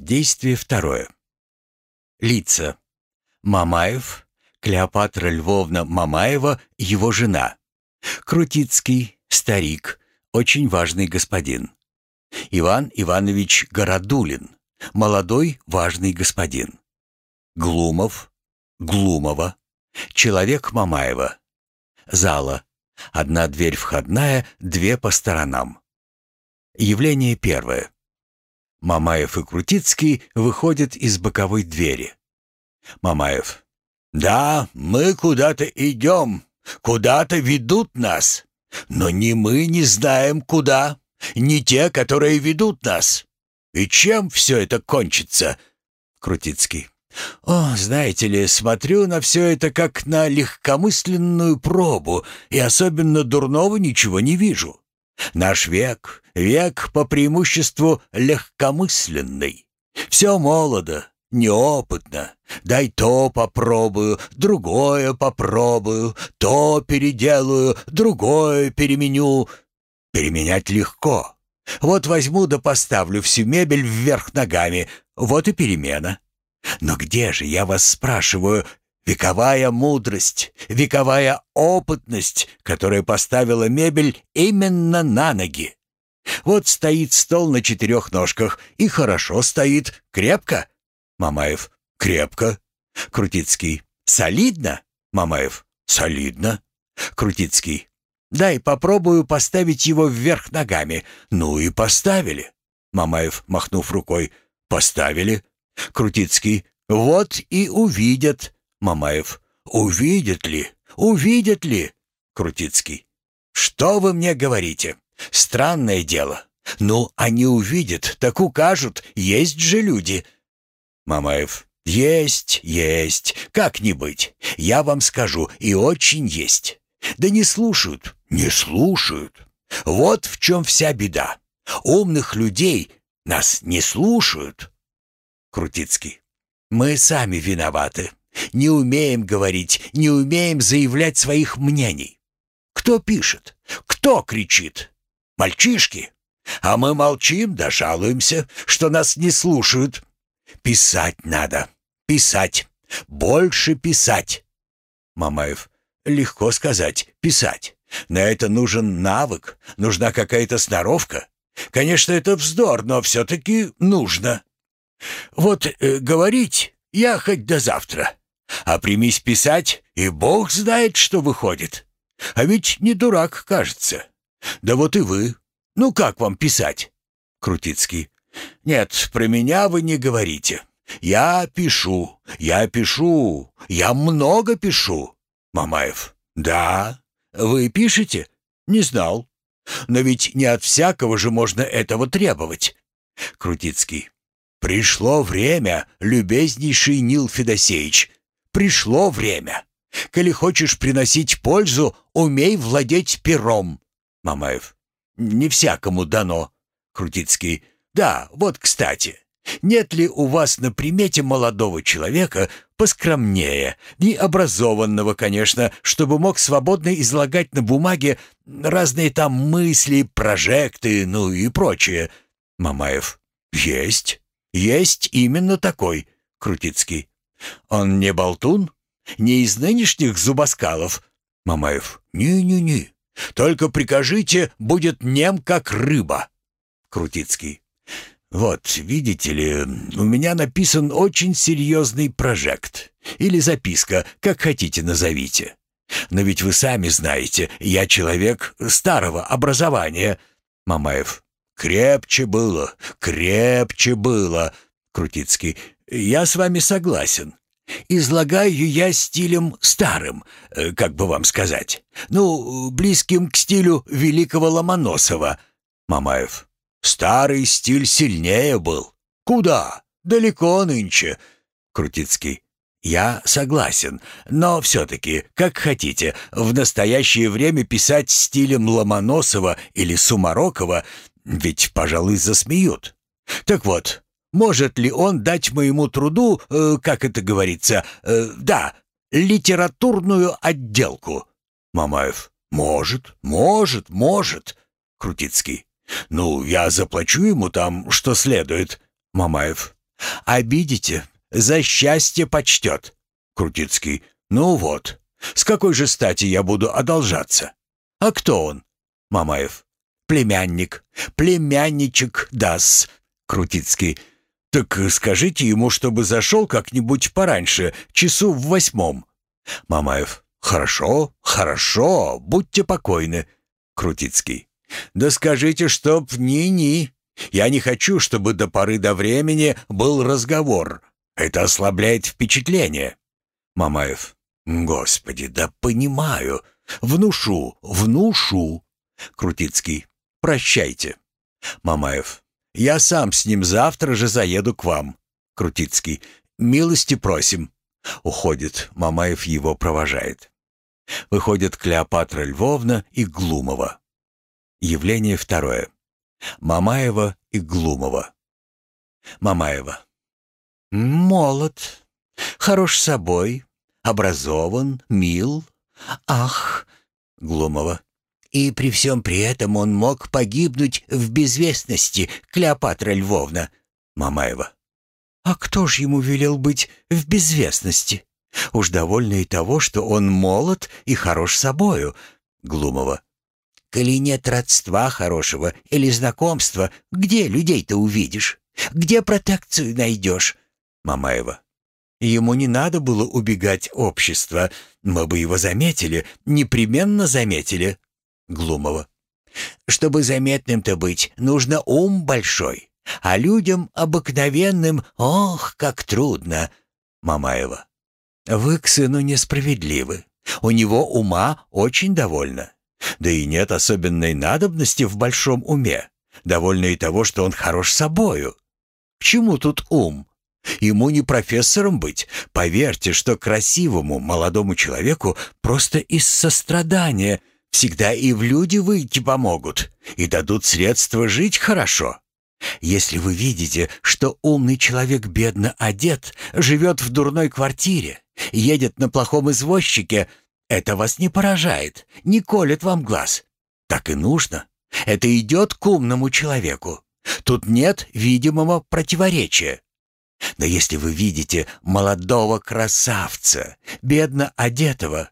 Действие второе. Лица. Мамаев, Клеопатра Львовна Мамаева, его жена. Крутицкий, старик, очень важный господин. Иван Иванович Городулин, молодой важный господин. Глумов, Глумова, человек Мамаева. Зала. Одна дверь входная, две по сторонам. Явление первое. Мамаев и Крутицкий выходят из боковой двери. Мамаев. «Да, мы куда-то идем, куда-то ведут нас. Но ни мы не знаем, куда, ни те, которые ведут нас. И чем все это кончится?» Крутицкий. «О, знаете ли, смотрю на все это как на легкомысленную пробу, и особенно дурного ничего не вижу. Наш век, век по преимуществу легкомысленный. Все молодо, неопытно. Дай то попробую, другое попробую, то переделаю, другое переменю. Переменять легко. Вот возьму да поставлю всю мебель вверх ногами, вот и перемена. Но где же, я вас спрашиваю, вековая мудрость, вековая опытность, которая поставила мебель именно на ноги? Вот стоит стол на четырех ножках, и хорошо стоит, крепко. Мамаев. Крепко. Крутицкий. Солидно. Мамаев. Солидно. Крутицкий. Дай попробую поставить его вверх ногами. Ну и поставили. Мамаев, махнув рукой. Поставили. Крутицкий. Вот и увидят. Мамаев. Увидят ли? Увидят ли? Крутицкий. Что вы мне говорите? Странное дело. Ну, они увидят, так укажут. Есть же люди. Мамаев. Есть, есть. Как не быть? Я вам скажу, и очень есть. Да не слушают, не слушают. Вот в чем вся беда. Умных людей нас не слушают. Крутицкий. Мы сами виноваты. Не умеем говорить, не умеем заявлять своих мнений. Кто пишет? Кто кричит? Мальчишки. А мы молчим да жалуемся, что нас не слушают. Писать надо. Писать. Больше писать. Мамаев. Легко сказать. Писать. На это нужен навык, нужна какая-то сноровка. Конечно, это вздор, но все-таки нужно. Вот э, говорить я хоть до завтра. А примись писать, и бог знает, что выходит. А ведь не дурак, кажется. Да вот и вы. Ну как вам писать? Крутицкий. Нет, про меня вы не говорите. Я пишу, я пишу, я много пишу. Мамаев. Да, вы пишете? Не знал. Но ведь не от всякого же можно этого требовать. Крутицкий. «Пришло время, любезнейший Нил Федосеевич, пришло время. Коли хочешь приносить пользу, умей владеть пером». Мамаев. «Не всякому дано». Крутицкий. «Да, вот кстати. Нет ли у вас на примете молодого человека поскромнее, не образованного, конечно, чтобы мог свободно излагать на бумаге разные там мысли, прожекты, ну и прочее?» Мамаев. «Есть». «Есть именно такой, Крутицкий. Он не болтун? Не из нынешних зубоскалов?» Мамаев. «Не-не-не. Только прикажите, будет нем, как рыба». Крутицкий. «Вот, видите ли, у меня написан очень серьезный прожект. Или записка, как хотите назовите. Но ведь вы сами знаете, я человек старого образования». Мамаев. «Крепче было, крепче было!» Крутицкий. «Я с вами согласен. Излагаю я стилем старым, э, как бы вам сказать. Ну, близким к стилю великого Ломоносова». Мамаев. «Старый стиль сильнее был. Куда? Далеко нынче». Крутицкий. «Я согласен, но все-таки, как хотите, в настоящее время писать стилем Ломоносова или Сумарокова ведь, пожалуй, засмеют. Так вот, может ли он дать моему труду, э, как это говорится, э, да, литературную отделку? Мамаев. Может, может, может. Крутицкий. Ну, я заплачу ему там, что следует. Мамаев. Обидите, за счастье почтет. Крутицкий. Ну вот. С какой же стати я буду одолжаться? А кто он? Мамаев. Племянник. Племянничек дас. Крутицкий. Так скажите ему, чтобы зашел как-нибудь пораньше, часу в восьмом. Мамаев. Хорошо, хорошо, будьте покойны. Крутицкий. Да скажите, чтоб ни-ни. Я не хочу, чтобы до поры до времени был разговор. Это ослабляет впечатление. Мамаев. Господи, да понимаю. Внушу, внушу. Крутицкий. Прощайте. Мамаев. Я сам с ним завтра же заеду к вам. Крутицкий. Милости просим. Уходит. Мамаев его провожает. Выходят Клеопатра Львовна и Глумова. Явление второе. Мамаева и Глумова. Мамаева. Молод, хорош собой, образован, мил. Ах, Глумова. И при всем при этом он мог погибнуть в безвестности, Клеопатра Львовна. Мамаева. А кто ж ему велел быть в безвестности? Уж довольно и того, что он молод и хорош собою. Глумова. Коли нет родства хорошего или знакомства, где людей-то увидишь? Где протекцию найдешь? Мамаева. Ему не надо было убегать общества. Мы бы его заметили, непременно заметили. Глумова. Чтобы заметным-то быть, нужно ум большой. А людям обыкновенным, ох, как трудно. Мамаева. Вы к сыну несправедливы. У него ума очень довольно. Да и нет особенной надобности в большом уме. Довольно и того, что он хорош собою. К чему тут ум? Ему не профессором быть. Поверьте, что красивому молодому человеку просто из сострадания всегда и в люди выйти помогут и дадут средства жить хорошо. Если вы видите, что умный человек бедно одет, живет в дурной квартире, едет на плохом извозчике, это вас не поражает, не колет вам глаз. Так и нужно. Это идет к умному человеку. Тут нет видимого противоречия. Но если вы видите молодого красавца, бедно одетого,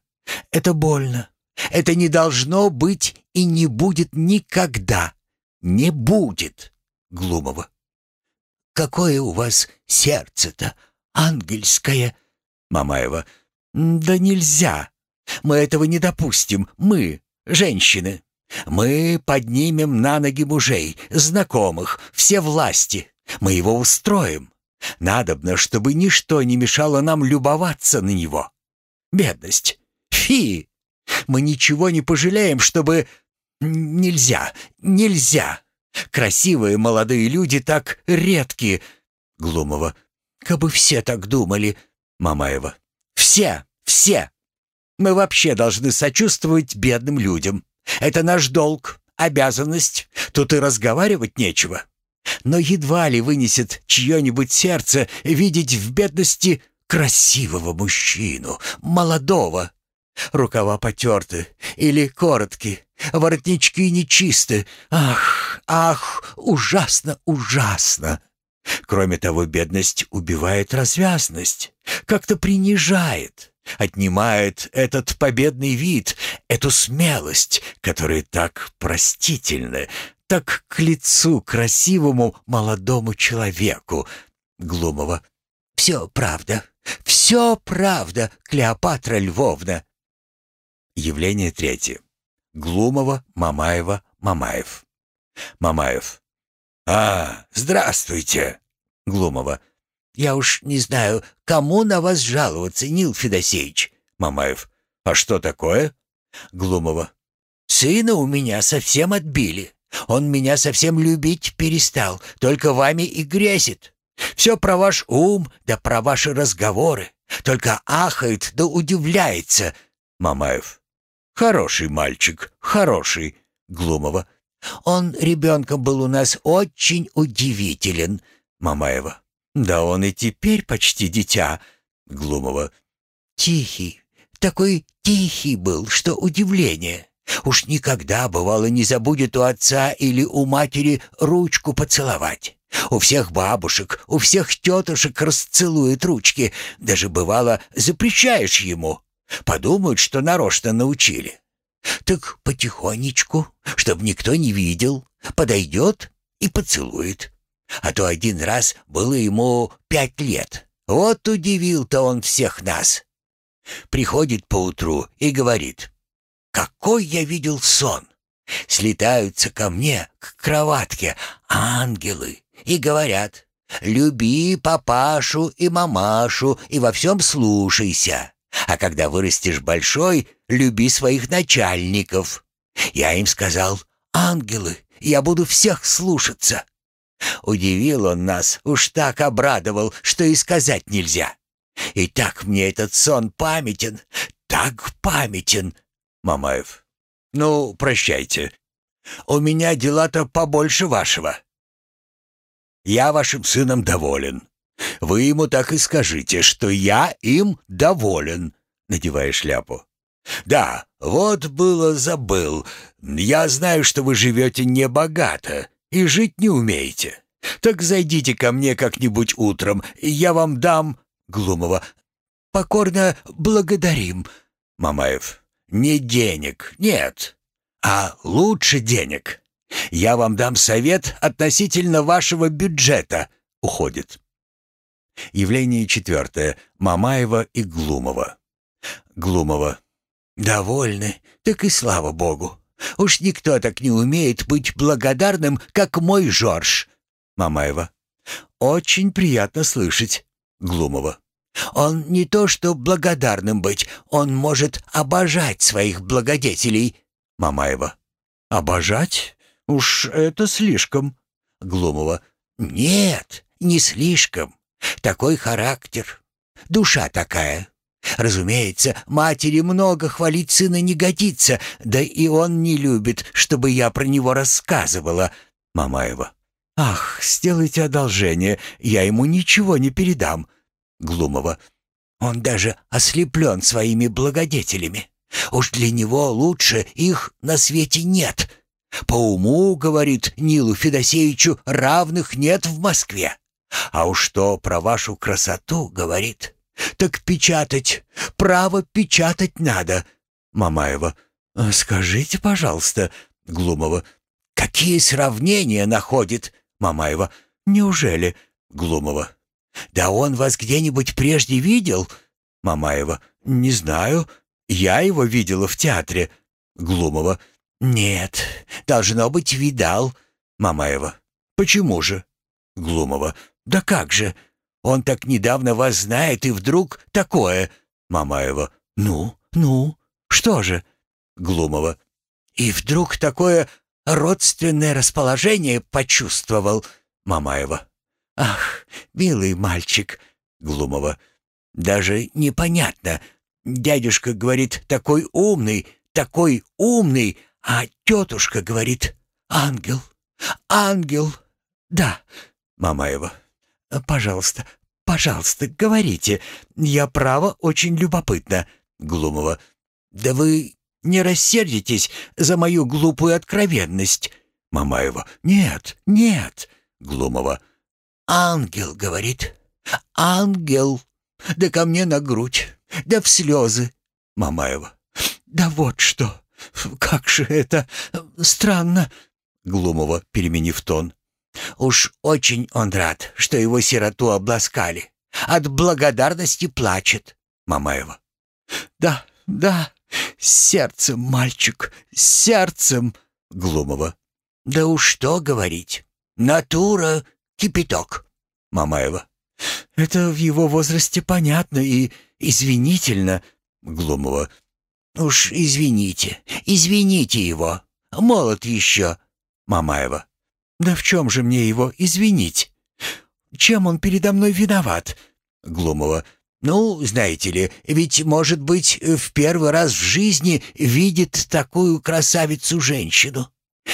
это больно. Это не должно быть и не будет никогда. Не будет. Глумова. Какое у вас сердце-то, ангельское? Мамаева. Да нельзя. Мы этого не допустим. Мы, женщины. Мы поднимем на ноги мужей, знакомых, все власти. Мы его устроим. Надобно, чтобы ничто не мешало нам любоваться на него. Бедность. Фи! Мы ничего не пожалеем, чтобы... Нельзя, нельзя. Красивые молодые люди так редки. Глумова. Кабы все так думали. Мамаева. Все, все. Мы вообще должны сочувствовать бедным людям. Это наш долг, обязанность. Тут и разговаривать нечего. Но едва ли вынесет чье-нибудь сердце видеть в бедности красивого мужчину, молодого. Рукава потерты или коротки, воротнички нечисты. Ах, ах, ужасно, ужасно. Кроме того, бедность убивает развязность, как-то принижает, отнимает этот победный вид, эту смелость, которая так простительна, так к лицу красивому молодому человеку. Глумова. «Все правда, все правда, Клеопатра Львовна». Явление третье. Глумова, Мамаева, Мамаев. Мамаев. «А, здравствуйте!» Глумова. «Я уж не знаю, кому на вас жаловаться, Нил Федосеевич?» Мамаев. «А что такое?» Глумова. «Сына у меня совсем отбили. Он меня совсем любить перестал, только вами и грезит. Все про ваш ум, да про ваши разговоры. Только ахает да удивляется». Мамаев. «Хороший мальчик, хороший». Глумова. «Он ребенком был у нас очень удивителен». Мамаева. «Да он и теперь почти дитя». Глумова. «Тихий, такой тихий был, что удивление. Уж никогда, бывало, не забудет у отца или у матери ручку поцеловать. У всех бабушек, у всех тетушек расцелует ручки. Даже бывало запрещаешь ему. Подумают, что нарочно научили. Так потихонечку, чтобы никто не видел, подойдет и поцелует. А то один раз было ему пять лет. Вот удивил-то он всех нас. Приходит поутру и говорит, «Какой я видел сон! Слетаются ко мне, к кроватке, ангелы, и говорят, «Люби папашу и мамашу и во всем слушайся. А когда вырастешь большой, люби своих начальников». Я им сказал, «Ангелы, я буду всех слушаться». Удивил он нас, уж так обрадовал, что и сказать нельзя. И так мне этот сон памятен, так памятен. Мамаев. Ну, прощайте. У меня дела-то побольше вашего. Я вашим сыном доволен. Вы ему так и скажите, что я им доволен, надевая шляпу. Да, вот было забыл. Я знаю, что вы живете небогато и жить не умеете. Так зайдите ко мне как-нибудь утром, я вам дам Глумова. «Покорно благодарим». Мамаев. «Не денег, нет, а лучше денег. Я вам дам совет относительно вашего бюджета». Уходит. Явление четвертое. Мамаева и Глумова. Глумова. «Довольны, так и слава богу. Уж никто так не умеет быть благодарным, как мой Жорж». Мамаева. «Очень приятно слышать. Глумова. «Он не то что благодарным быть, он может обожать своих благодетелей». Мамаева. «Обожать? Уж это слишком». Глумова. «Нет, не слишком. Такой характер. Душа такая. Разумеется, матери много хвалить сына не годится, да и он не любит, чтобы я про него рассказывала». Мамаева. «Ах, сделайте одолжение, я ему ничего не передам». Глумова. «Он даже ослеплен своими благодетелями. Уж для него лучше их на свете нет. По уму, — говорит Нилу Федосеевичу, — равных нет в Москве. А уж что про вашу красоту, — говорит, — так печатать, право печатать надо». Мамаева. «Скажите, пожалуйста». Глумова. «Какие сравнения находит?» Мамаева. «Неужели?» Глумова. «Да он вас где-нибудь прежде видел?» Мамаева. «Не знаю. Я его видела в театре». Глумова. «Нет, должно быть, видал». Мамаева. «Почему же?» Глумова. «Да как же? Он так недавно вас знает, и вдруг такое...» Мамаева. «Ну, ну, что же?» Глумова. «И вдруг такое родственное расположение почувствовал. Мамаева. Ах, милый мальчик. Глумова. Даже непонятно. Дядюшка говорит, такой умный, такой умный, а тетушка говорит, ангел, ангел. Да, Мамаева. Пожалуйста, пожалуйста, говорите. Я право очень любопытна. Глумова. Да вы не рассердитесь за мою глупую откровенность. Мамаева. Нет, нет. Глумова. Ангел, говорит. Ангел. Да ко мне на грудь. Да в слезы. Мамаева. Да вот что. Как же это странно. Глумова, переменив тон. Уж очень он рад, что его сироту обласкали. От благодарности плачет. Мамаева. Да, да, сердцем, мальчик, сердцем. Глумова. Да уж что говорить. Натура кипяток. Мамаева. Это в его возрасте понятно и извинительно. Глумова. Уж извините, извините его. Молод еще. Мамаева. Да в чем же мне его извинить? Чем он передо мной виноват? Глумова. Ну, знаете ли, ведь, может быть, в первый раз в жизни видит такую красавицу-женщину.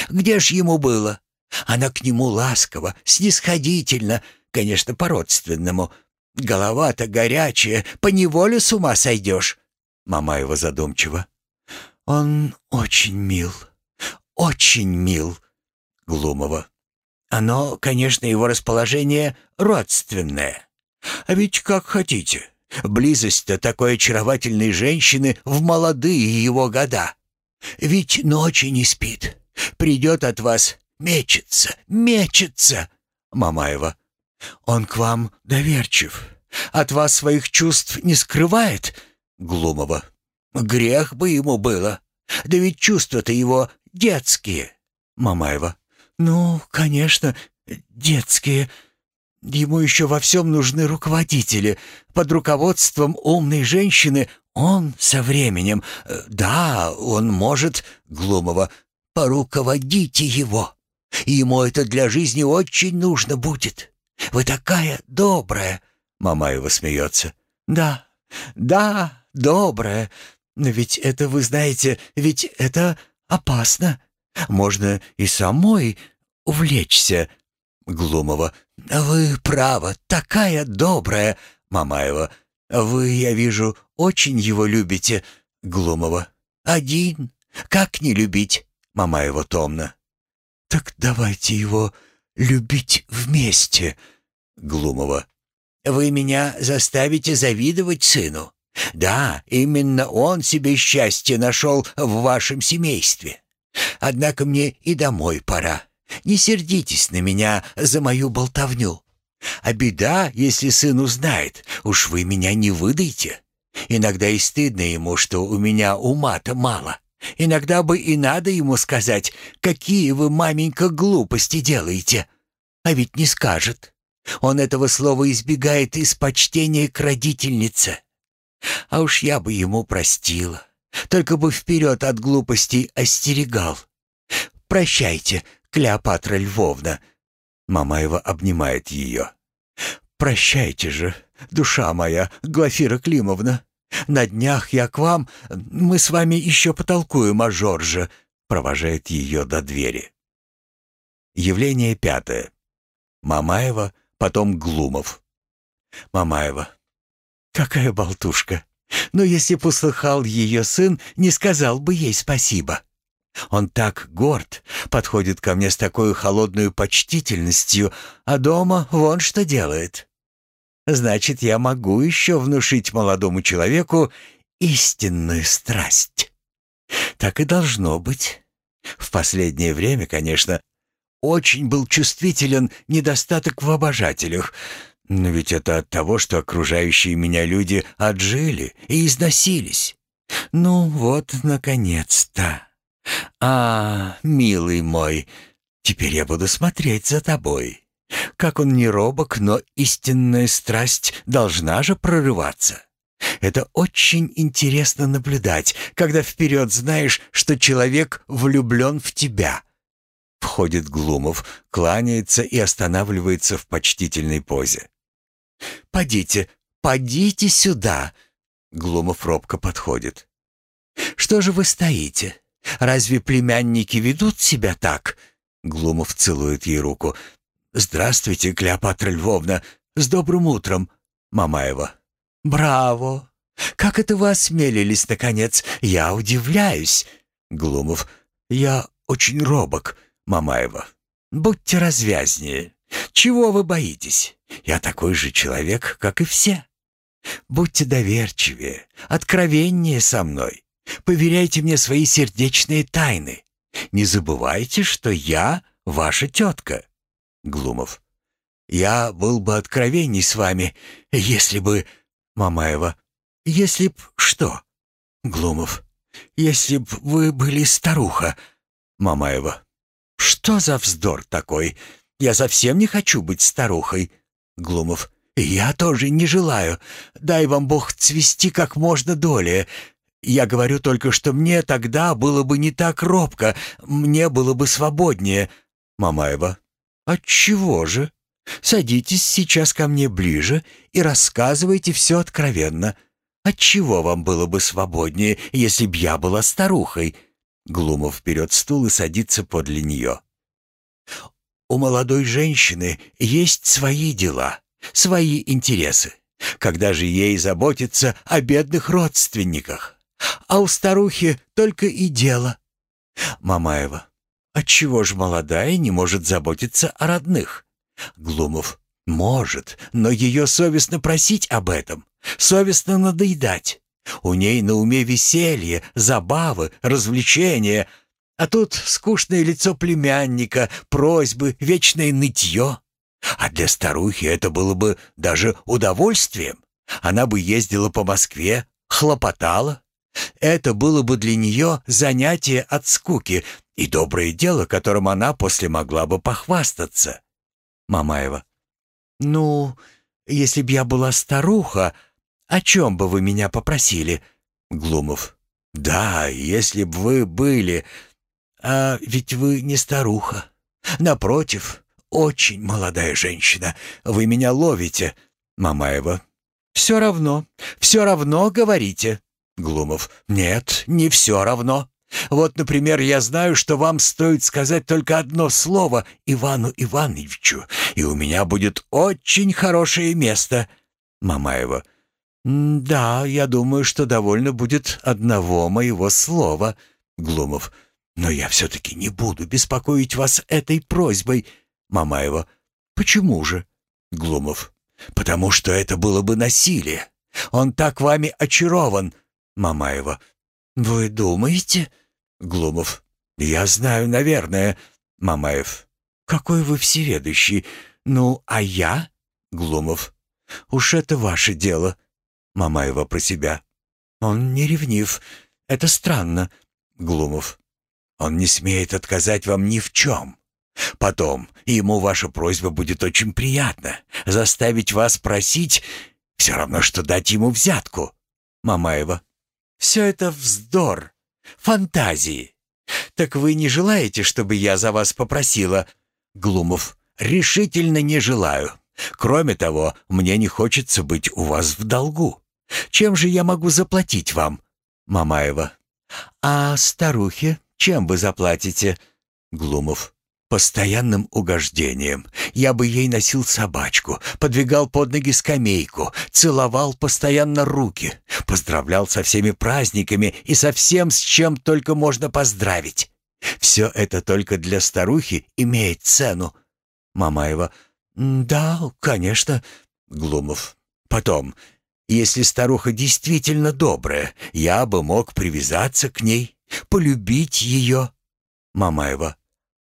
Где ж ему было? Она к нему ласково, снисходительно, конечно, по-родственному. Голова-то горячая, поневоле с ума сойдешь. Мамаева задумчиво. Он очень мил, очень мил. Глумова. Оно, конечно, его расположение родственное. А ведь как хотите. Близость-то такой очаровательной женщины в молодые его года. Ведь ночи не спит. Придет от вас, мечется, мечется. Мамаева. Он к вам доверчив. От вас своих чувств не скрывает. Глумова. Грех бы ему было. Да ведь чувства-то его детские. Мамаева. Ну, конечно, детские. Ему еще во всем нужны руководители. Под руководством умной женщины он со временем... Э, да, он может, Глумова, поруководите его. Ему это для жизни очень нужно будет. Вы такая добрая. Мамаева смеется. Да, да, добрая. Но ведь это, вы знаете, ведь это опасно. Можно и самой увлечься. Глумова. «Вы право, такая добрая!» Мамаева. «Вы, я вижу, очень его любите». Глумова. «Один? Как не любить?» Мамаева томно. «Так давайте его любить вместе». Глумова. «Вы меня заставите завидовать сыну. Да, именно он себе счастье нашел в вашем семействе. Однако мне и домой пора. Не сердитесь на меня за мою болтовню. А беда, если сын узнает, уж вы меня не выдайте. Иногда и стыдно ему, что у меня ума-то мало. Иногда бы и надо ему сказать, какие вы, маменька, глупости делаете. А ведь не скажет. Он этого слова избегает из почтения к родительнице. А уж я бы ему простила. Только бы вперед от глупостей остерегал. Прощайте, Клеопатра Львовна!» Мамаева обнимает ее. «Прощайте же, душа моя, Глафира Климовна. На днях я к вам, мы с вами еще потолкуем о Жорже», провожает ее до двери. Явление пятое. Мамаева, потом Глумов. Мамаева. «Какая болтушка! Но если б услыхал ее сын, не сказал бы ей спасибо. Он так горд, подходит ко мне с такой холодной почтительностью, а дома вон что делает. Значит, я могу еще внушить молодому человеку истинную страсть. Так и должно быть. В последнее время, конечно, очень был чувствителен недостаток в обожателях, но ведь это от того, что окружающие меня люди отжили и износились. Ну вот, наконец-то. «А, милый мой, теперь я буду смотреть за тобой. Как он не робок, но истинная страсть должна же прорываться. Это очень интересно наблюдать, когда вперед знаешь, что человек влюблен в тебя». Входит Глумов, кланяется и останавливается в почтительной позе. «Подите, подите сюда!» Глумов робко подходит. «Что же вы стоите? Разве племянники ведут себя так?» Глумов целует ей руку. «Здравствуйте, Клеопатра Львовна! С добрым утром!» Мамаева. «Браво! Как это вы осмелились, наконец? Я удивляюсь!» Глумов. «Я очень робок!» Мамаева. «Будьте развязнее! Чего вы боитесь? Я такой же человек, как и все. Будьте доверчивее, откровеннее со мной. Поверяйте мне свои сердечные тайны. Не забывайте, что я ваша тетка». Глумов. «Я был бы откровенней с вами, если бы...» Мамаева. «Если б что?» Глумов. «Если б вы были старуха». Мамаева. «Что за вздор такой? Я совсем не хочу быть старухой». Глумов. «Я тоже не желаю. Дай вам Бог цвести как можно долее. Я говорю только, что мне тогда было бы не так робко, мне было бы свободнее. Мамаева. Отчего же? Садитесь сейчас ко мне ближе и рассказывайте все откровенно. Отчего вам было бы свободнее, если б я была старухой? Глумов берет стул и садится подле нее. У молодой женщины есть свои дела, свои интересы. Когда же ей заботиться о бедных родственниках? а у старухи только и дело. Мамаева. Отчего ж молодая не может заботиться о родных? Глумов. Может, но ее совестно просить об этом, совестно надоедать. У ней на уме веселье, забавы, развлечения, а тут скучное лицо племянника, просьбы, вечное нытье. А для старухи это было бы даже удовольствием. Она бы ездила по Москве, хлопотала. Это было бы для нее занятие от скуки и доброе дело, которым она после могла бы похвастаться. Мамаева. «Ну, если б я была старуха, о чем бы вы меня попросили?» Глумов. «Да, если б вы были. А ведь вы не старуха. Напротив, очень молодая женщина. Вы меня ловите». Мамаева. «Все равно, все равно говорите». Глумов. «Нет, не все равно. Вот, например, я знаю, что вам стоит сказать только одно слово Ивану Ивановичу, и у меня будет очень хорошее место». Мамаева. «Да, я думаю, что довольно будет одного моего слова». Глумов. «Но я все-таки не буду беспокоить вас этой просьбой». Мамаева. «Почему же?» Глумов. «Потому что это было бы насилие. Он так вами очарован». Мамаева. «Вы думаете?» Глумов. «Я знаю, наверное». Мамаев. «Какой вы всеведущий. Ну, а я?» Глумов. «Уж это ваше дело». Мамаева про себя. «Он не ревнив. Это странно». Глумов. «Он не смеет отказать вам ни в чем. Потом ему ваша просьба будет очень приятна. Заставить вас просить все равно, что дать ему взятку». Мамаева. «Все это вздор, фантазии. Так вы не желаете, чтобы я за вас попросила?» Глумов. «Решительно не желаю. Кроме того, мне не хочется быть у вас в долгу. Чем же я могу заплатить вам?» Мамаева. «А старухе чем вы заплатите?» Глумов постоянным угождением. Я бы ей носил собачку, подвигал под ноги скамейку, целовал постоянно руки, поздравлял со всеми праздниками и со всем, с чем только можно поздравить. Все это только для старухи имеет цену. Мамаева. «Да, конечно». Глумов. «Потом, если старуха действительно добрая, я бы мог привязаться к ней, полюбить ее». Мамаева.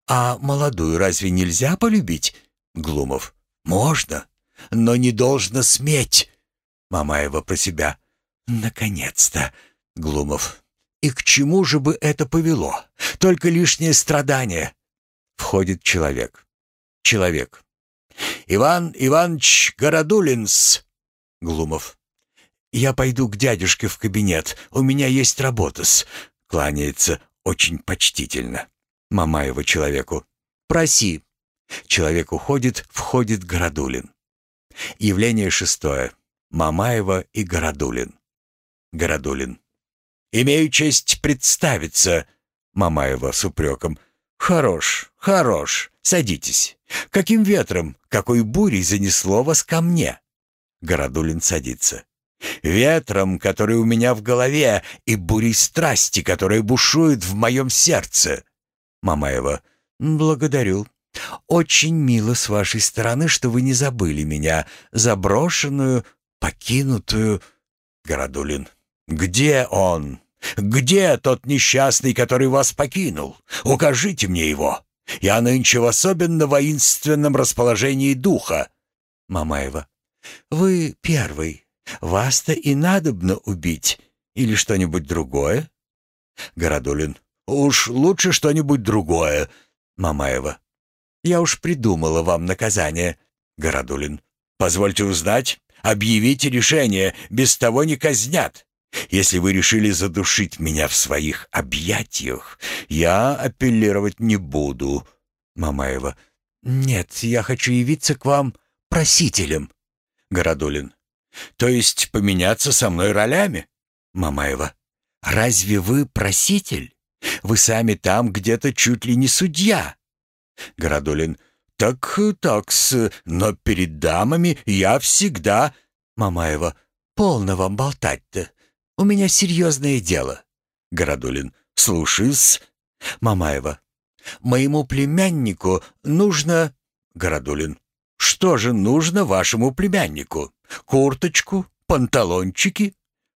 «А молодую разве нельзя полюбить?» Глумов. «Можно, но не должно сметь». Мамаева про себя. «Наконец-то!» Глумов. «И к чему же бы это повело? Только лишнее страдание». Входит человек. Человек. «Иван Иванович Городулинс!» Глумов. «Я пойду к дядюшке в кабинет. У меня есть работа-с». Кланяется очень почтительно. Мамаева человеку. «Проси». Человек уходит, входит Городулин. Явление шестое. Мамаева и Городулин. Городулин. «Имею честь представиться». Мамаева с упреком. «Хорош, хорош, садитесь. Каким ветром, какой бурей занесло вас ко мне?» Городулин садится. «Ветром, который у меня в голове, и бурей страсти, которая бушует в моем сердце. Мамаева. «Благодарю. Очень мило с вашей стороны, что вы не забыли меня, заброшенную, покинутую...» Городулин. «Где он? Где тот несчастный, который вас покинул? Укажите мне его. Я нынче в особенно воинственном расположении духа». Мамаева. «Вы первый. Вас-то и надобно убить. Или что-нибудь другое?» Городулин. «Уж лучше что-нибудь другое». Мамаева. «Я уж придумала вам наказание». Городулин. «Позвольте узнать. Объявите решение. Без того не казнят. Если вы решили задушить меня в своих объятиях, я апеллировать не буду». Мамаева. «Нет, я хочу явиться к вам просителем». Городулин. «То есть поменяться со мной ролями?» Мамаева. «Разве вы проситель?» Вы сами там где-то чуть ли не судья». Городулин. «Так, такс, но перед дамами я всегда...» Мамаева. «Полно вам болтать-то. У меня серьезное дело». Городулин. «Слушай-с». Мамаева. Моему племяннику нужно...» Городулин. «Что же нужно вашему племяннику? Курточку? Панталончики?»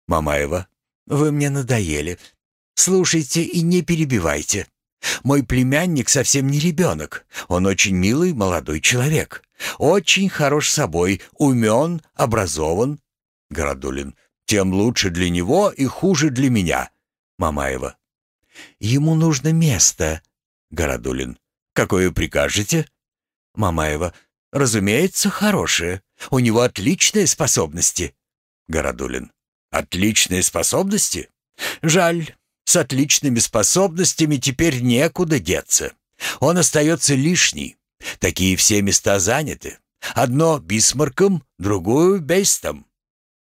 Мамаева. «Вы мне надоели. Слушайте и не перебивайте. Мой племянник совсем не ребенок. Он очень милый молодой человек. Очень хорош собой, умен, образован». Городулин. «Тем лучше для него и хуже для меня». Мамаева. «Ему нужно место». Городулин. «Какое прикажете?» Мамаева. «Разумеется, хорошее. У него отличные способности». Городулин. «Отличные способности? Жаль, с отличными способностями теперь некуда деться. Он остается лишний. Такие все места заняты. Одно Бисмарком, другую Бейстом».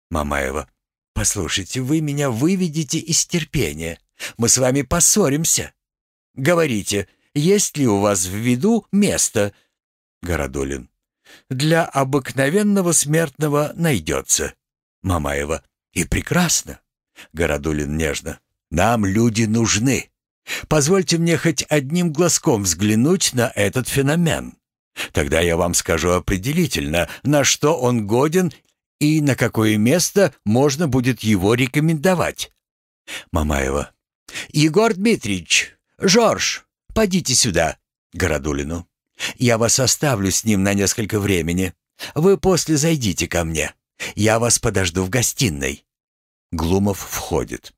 Мамаева. «Послушайте, вы меня выведете из терпения. Мы с вами поссоримся. Говорите, есть ли у вас в виду место?» Городулин. «Для обыкновенного смертного найдется». Мамаева. «И прекрасно». Городулин нежно. «Нам люди нужны. Позвольте мне хоть одним глазком взглянуть на этот феномен. Тогда я вам скажу определительно, на что он годен и на какое место можно будет его рекомендовать». Мамаева. «Егор Дмитриевич, Жорж, подите сюда». Городулину. «Я вас оставлю с ним на несколько времени. Вы после зайдите ко мне. Я вас подожду в гостиной». Глумов входит.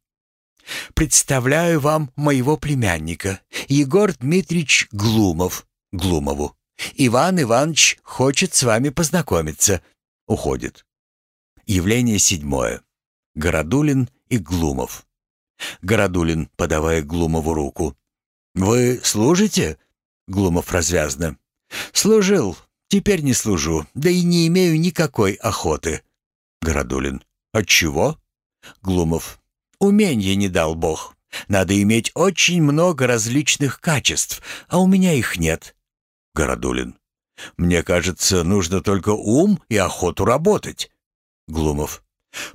«Представляю вам моего племянника, Егор Дмитриевич Глумов, Глумову. Иван Иванович хочет с вами познакомиться». Уходит. Явление седьмое. Городулин и Глумов. Городулин, подавая Глумову руку. «Вы служите?» Глумов развязно. «Служил. Теперь не служу. Да и не имею никакой охоты». Городулин. «Отчего?» Глумов. «Уменья не дал Бог. Надо иметь очень много различных качеств, а у меня их нет». Городулин. «Мне кажется, нужно только ум и охоту работать». Глумов.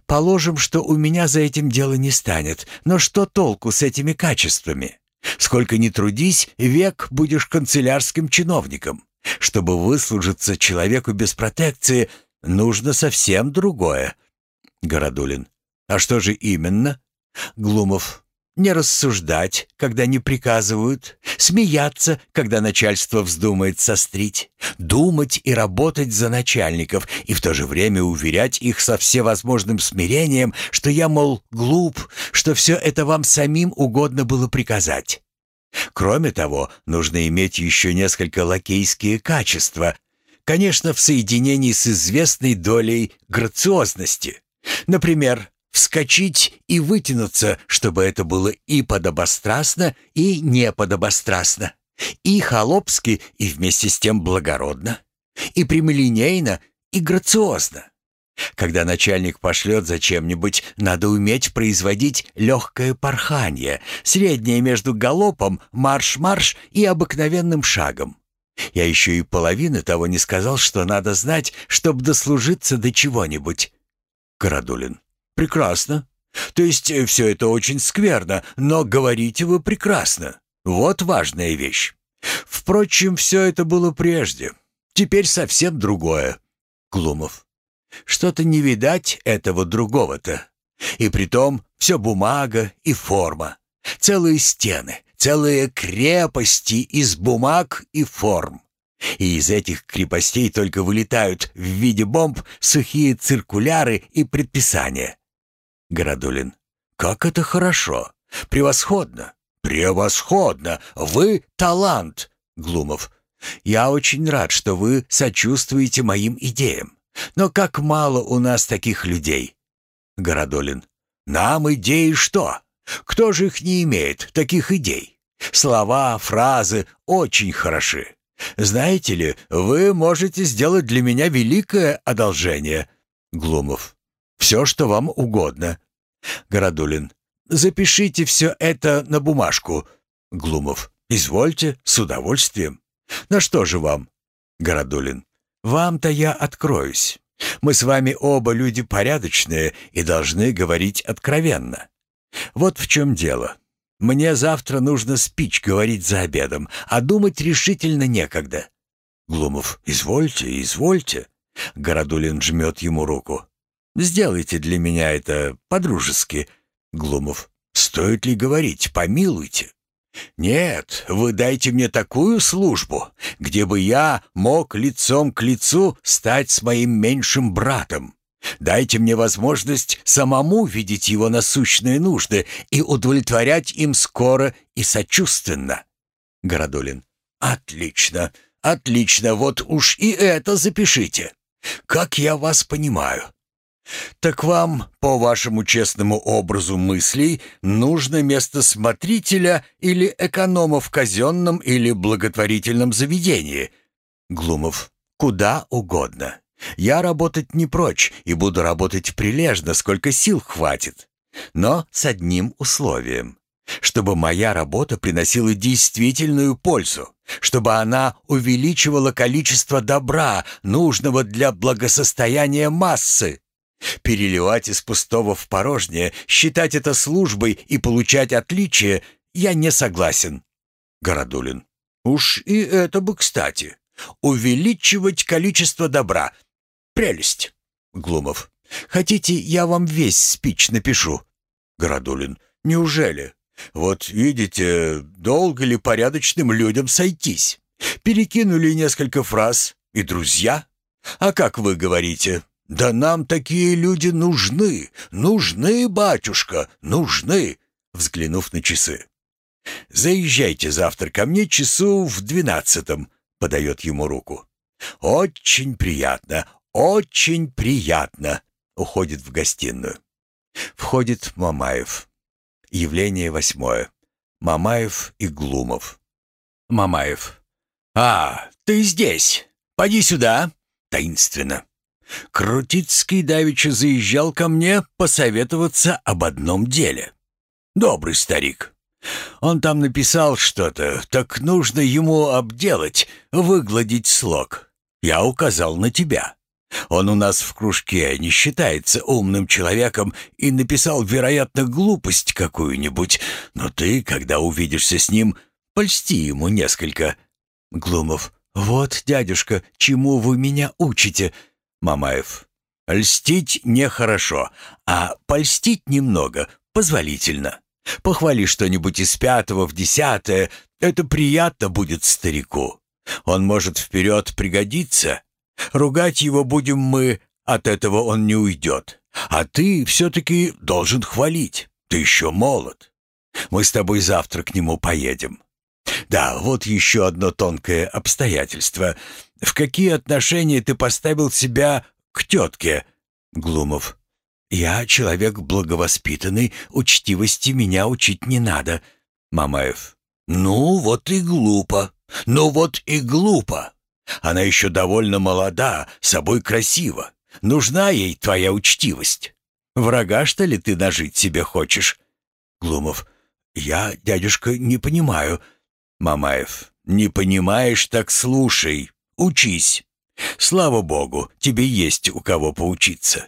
«Положим, что у меня за этим дело не станет, но что толку с этими качествами? Сколько ни трудись, век будешь канцелярским чиновником. Чтобы выслужиться человеку без протекции, нужно совсем другое. Городулин. А что же именно? Глумов. Не рассуждать, когда не приказывают, смеяться, когда начальство вздумает сострить, думать и работать за начальников и в то же время уверять их со всевозможным смирением, что я, мол, глуп, что все это вам самим угодно было приказать. Кроме того, нужно иметь еще несколько лакейские качества, конечно, в соединении с известной долей грациозности. Например, вскочить и вытянуться, чтобы это было и подобострастно, и не подобострастно, и холопски, и вместе с тем благородно, и прямолинейно, и грациозно. Когда начальник пошлет за чем-нибудь, надо уметь производить легкое порхание, среднее между галопом, марш-марш и обыкновенным шагом. Я еще и половины того не сказал, что надо знать, чтобы дослужиться до чего-нибудь. Карадулин. Прекрасно. То есть э, все это очень скверно, но говорите вы прекрасно. Вот важная вещь. Впрочем, все это было прежде. Теперь совсем другое. Глумов. Что-то не видать этого другого-то. И притом все бумага и форма. Целые стены, целые крепости из бумаг и форм. И из этих крепостей только вылетают в виде бомб сухие циркуляры и предписания. Городулин. «Как это хорошо! Превосходно! Превосходно! Вы талант!» Глумов. «Я очень рад, что вы сочувствуете моим идеям. Но как мало у нас таких людей!» Городолин. «Нам идеи что? Кто же их не имеет, таких идей? Слова, фразы очень хороши. Знаете ли, вы можете сделать для меня великое одолжение». Глумов. Все, что вам угодно. Городулин. Запишите все это на бумажку. Глумов. Извольте, с удовольствием. На что же вам? Городулин. Вам-то я откроюсь. Мы с вами оба люди порядочные и должны говорить откровенно. Вот в чем дело. Мне завтра нужно спич говорить за обедом, а думать решительно некогда. Глумов, извольте, извольте. Городулин жмет ему руку. Сделайте для меня это по-дружески. Глумов, стоит ли говорить, помилуйте. Нет, вы дайте мне такую службу, где бы я мог лицом к лицу стать с моим меньшим братом. Дайте мне возможность самому видеть его насущные нужды и удовлетворять им скоро и сочувственно. Городулин. Отлично, отлично, вот уж и это запишите. Как я вас понимаю. Так вам, по вашему честному образу мыслей, нужно место смотрителя или эконома в казенном или благотворительном заведении? Глумов. Куда угодно. Я работать не прочь и буду работать прилежно, сколько сил хватит. Но с одним условием. Чтобы моя работа приносила действительную пользу. Чтобы она увеличивала количество добра, нужного для благосостояния массы. Переливать из пустого в порожнее, считать это службой и получать отличие я не согласен. Городулин. Уж и это бы кстати. Увеличивать количество добра — Прелесть. Глумов. Хотите, я вам весь спич напишу? Городулин. Неужели? Вот видите, долго ли порядочным людям сойтись? Перекинули несколько фраз и друзья. А как вы говорите? Да нам такие люди нужны, нужны, батюшка, нужны, взглянув на часы. Заезжайте завтра ко мне часу в двенадцатом, подает ему руку. Очень приятно, «Очень приятно!» — уходит в гостиную. Входит Мамаев. Явление восьмое. Мамаев и Глумов. Мамаев. «А, ты здесь! Поди сюда!» Таинственно. Крутицкий давеча заезжал ко мне посоветоваться об одном деле. Добрый старик. Он там написал что-то, так нужно ему обделать, выгладить слог. Я указал на тебя. Он у нас в кружке не считается умным человеком и написал, вероятно, глупость какую-нибудь. Но ты, когда увидишься с ним, польсти ему несколько. Глумов. Вот, дядюшка, чему вы меня учите? Мамаев. Льстить нехорошо, а польстить немного позволительно. Похвали что-нибудь из пятого в десятое, это приятно будет старику. Он может вперед пригодиться, Ругать его будем мы, от этого он не уйдет. А ты все-таки должен хвалить. Ты еще молод. Мы с тобой завтра к нему поедем. Да, вот еще одно тонкое обстоятельство. В какие отношения ты поставил себя к тетке? Глумов. Я человек благовоспитанный, учтивости меня учить не надо. Мамаев. Ну, вот и глупо. Ну вот и глупо. Она еще довольно молода, собой красива. Нужна ей твоя учтивость. Врага, что ли, ты нажить себе хочешь?» Глумов. «Я, дядюшка, не понимаю». Мамаев. «Не понимаешь, так слушай. Учись. Слава богу, тебе есть у кого поучиться.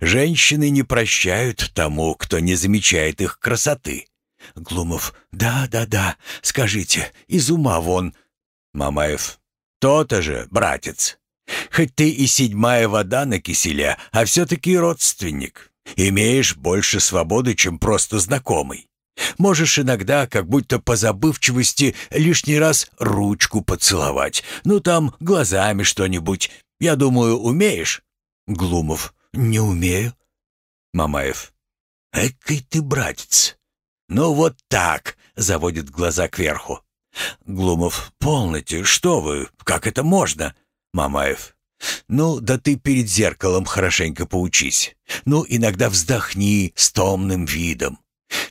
Женщины не прощают тому, кто не замечает их красоты». Глумов. «Да, да, да. Скажите, из ума вон». Мамаев. То-то же, братец. Хоть ты и седьмая вода на киселе, а все-таки родственник. Имеешь больше свободы, чем просто знакомый. Можешь иногда, как будто по забывчивости, лишний раз ручку поцеловать. Ну, там, глазами что-нибудь. Я думаю, умеешь?» Глумов. «Не умею». Мамаев. «Экой ты, братец!» «Ну, вот так!» — заводит глаза кверху. Глумов. «Полноте, что вы? Как это можно?» Мамаев. «Ну, да ты перед зеркалом хорошенько поучись. Ну, иногда вздохни с томным видом.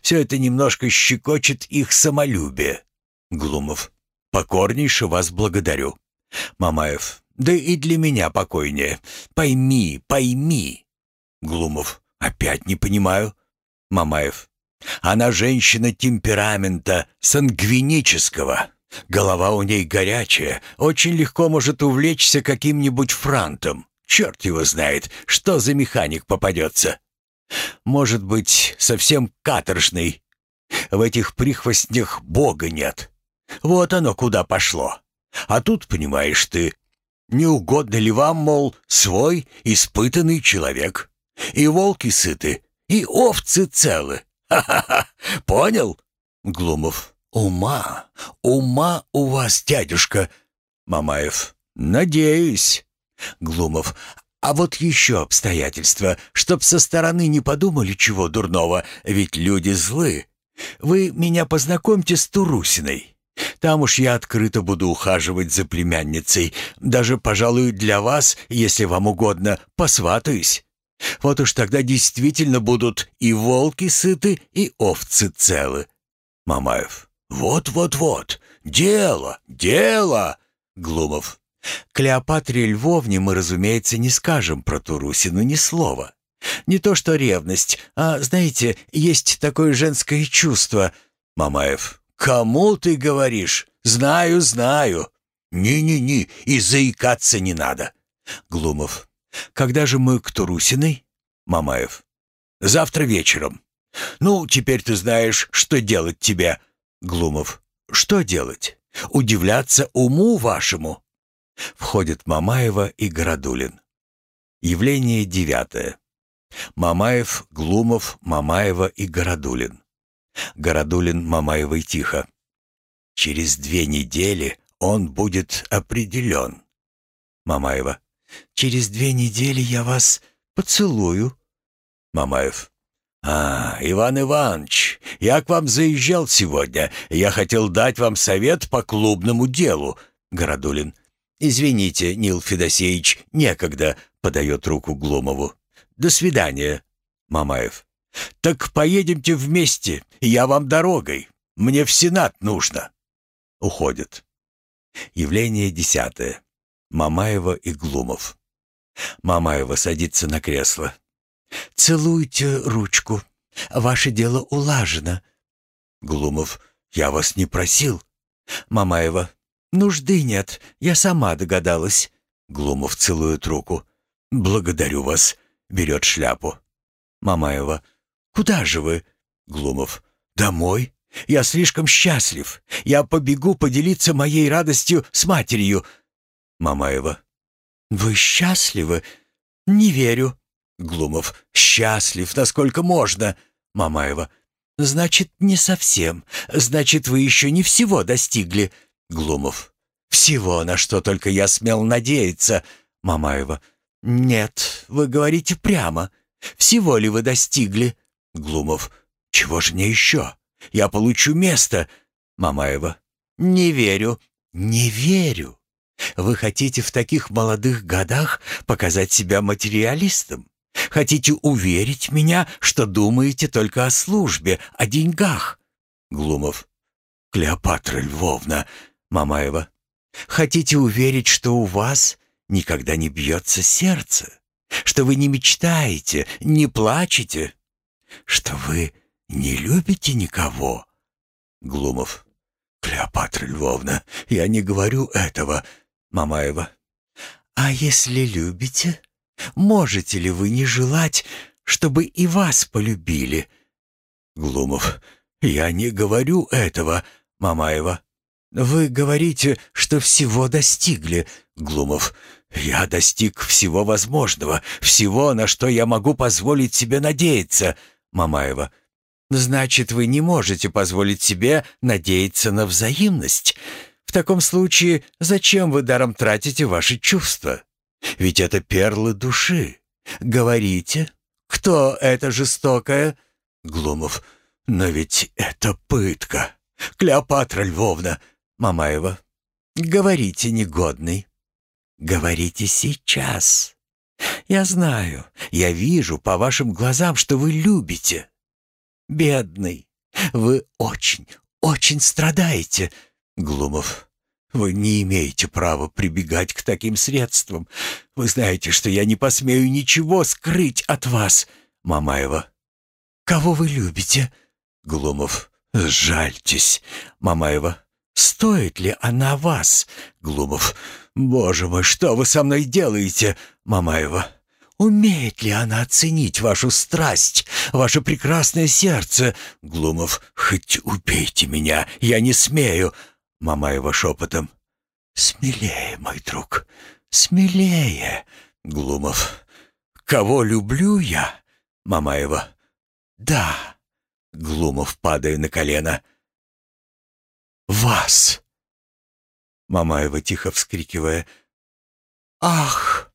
Все это немножко щекочет их самолюбие». Глумов. «Покорнейше вас благодарю». Мамаев. «Да и для меня покойнее. Пойми, пойми». Глумов. «Опять не понимаю». Мамаев. Она женщина темперамента, сангвинического. Голова у ней горячая, очень легко может увлечься каким-нибудь франтом. Черт его знает, что за механик попадется. Может быть, совсем каторжный. В этих прихвостнях Бога нет. Вот оно куда пошло. А тут, понимаешь ты, не угодно ли вам, мол, свой испытанный человек? И волки сыты, и овцы целы. Ха-ха-ха, понял? Глумов. Ума, ума у вас, дядюшка. Мамаев. Надеюсь. Глумов. А вот еще обстоятельства, чтоб со стороны не подумали чего дурного, ведь люди злы. Вы меня познакомьте с Турусиной. Там уж я открыто буду ухаживать за племянницей. Даже, пожалуй, для вас, если вам угодно, посватаюсь. Вот уж тогда действительно будут и волки сыты, и овцы целы. Мамаев. Вот-вот-вот. Дело, дело. Глумов. Клеопатре Львовне мы, разумеется, не скажем про Турусину ни слова. Не то что ревность, а, знаете, есть такое женское чувство. Мамаев. «Кому ты говоришь? Знаю, знаю». «Не-не-не, и заикаться не надо». Глумов. «Когда же мы к Турусиной?» Мамаев. «Завтра вечером». «Ну, теперь ты знаешь, что делать тебе». Глумов. «Что делать? Удивляться уму вашему?» Входят Мамаева и Городулин. Явление девятое. Мамаев, Глумов, Мамаева и Городулин. Городулин Мамаевой тихо. «Через две недели он будет определен». Мамаева. «Через две недели я вас поцелую». Мамаев. «А, Иван Иванович, я к вам заезжал сегодня. Я хотел дать вам совет по клубному делу». Городулин. «Извините, Нил Федосеевич, некогда», — подает руку Глумову. «До свидания». Мамаев. «Так поедемте вместе, я вам дорогой. Мне в Сенат нужно». Уходит. Явление десятое. Мамаева и Глумов. Мамаева садится на кресло. «Целуйте ручку. Ваше дело улажено». Глумов. «Я вас не просил». Мамаева. «Нужды нет, я сама догадалась». Глумов целует руку. «Благодарю вас», — берет шляпу. Мамаева. «Куда же вы?» Глумов. «Домой. Я слишком счастлив. Я побегу поделиться моей радостью с матерью». Мамаева. «Вы счастливы?» «Не верю». Глумов. «Счастлив, насколько можно». Мамаева. «Значит, не совсем. Значит, вы еще не всего достигли». Глумов. «Всего, на что только я смел надеяться». Мамаева. «Нет, вы говорите прямо. Всего ли вы достигли?» Глумов. «Чего же мне еще? Я получу место!» Мамаева. «Не верю, не верю. Вы хотите в таких молодых годах показать себя материалистом? Хотите уверить меня, что думаете только о службе, о деньгах?» Глумов. «Клеопатра Львовна!» Мамаева. «Хотите уверить, что у вас никогда не бьется сердце? Что вы не мечтаете, не плачете?» что вы не любите никого?» Глумов. «Клеопатра Львовна, я не говорю этого». Мамаева. «А если любите, можете ли вы не желать, чтобы и вас полюбили?» Глумов. «Я не говорю этого». Мамаева. «Вы говорите, что всего достигли». Глумов. «Я достиг всего возможного, всего, на что я могу позволить себе надеяться». Мамаева. «Значит, вы не можете позволить себе надеяться на взаимность. В таком случае зачем вы даром тратите ваши чувства? Ведь это перлы души. Говорите, кто это жестокая?» Глумов. «Но ведь это пытка. Клеопатра Львовна». Мамаева. «Говорите, негодный. Говорите сейчас. Я знаю, я вижу по вашим глазам, что вы любите. Бедный, вы очень, очень страдаете. Глумов, вы не имеете права прибегать к таким средствам. Вы знаете, что я не посмею ничего скрыть от вас. Мамаева, кого вы любите? Глумов, жальтесь. Мамаева, стоит ли она вас? Глумов, «Боже мой, что вы со мной делаете, Мамаева? Умеет ли она оценить вашу страсть, ваше прекрасное сердце? Глумов, хоть убейте меня, я не смею. Мамаева шепотом. Смелее, мой друг, смелее. Глумов. Кого люблю я? Мамаева. Да. Глумов, падая на колено. Вас. Мамаева, тихо вскрикивая. Ах!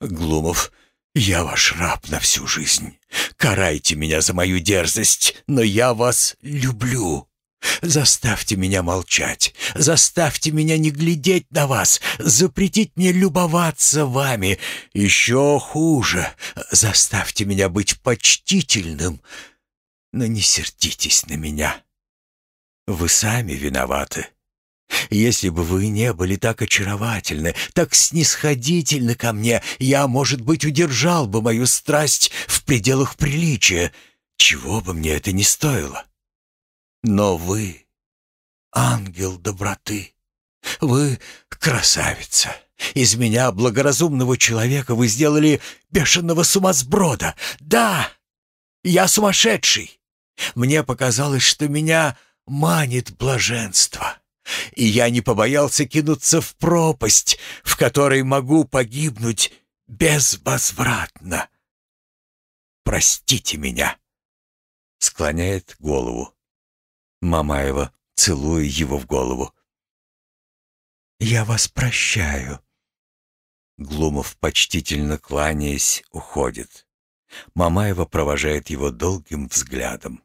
Глумов. «Я ваш раб на всю жизнь. Карайте меня за мою дерзость, но я вас люблю. Заставьте меня молчать, заставьте меня не глядеть на вас, запретить мне любоваться вами. Еще хуже, заставьте меня быть почтительным, но не сердитесь на меня. Вы сами виноваты. Если бы вы не были так очаровательны, так снисходительны ко мне, я, может быть, удержал бы мою страсть в пределах приличия, чего бы мне это ни стоило. Но вы — ангел доброты, вы — красавица. Из меня, благоразумного человека, вы сделали бешеного сумасброда. Да, я сумасшедший. Мне показалось, что меня манит блаженство и я не побоялся кинуться в пропасть, в которой могу погибнуть безвозвратно. Простите меня. Склоняет голову. Мамаева, целуя его в голову. Я вас прощаю. Глумов, почтительно кланяясь, уходит. Мамаева провожает его долгим взглядом.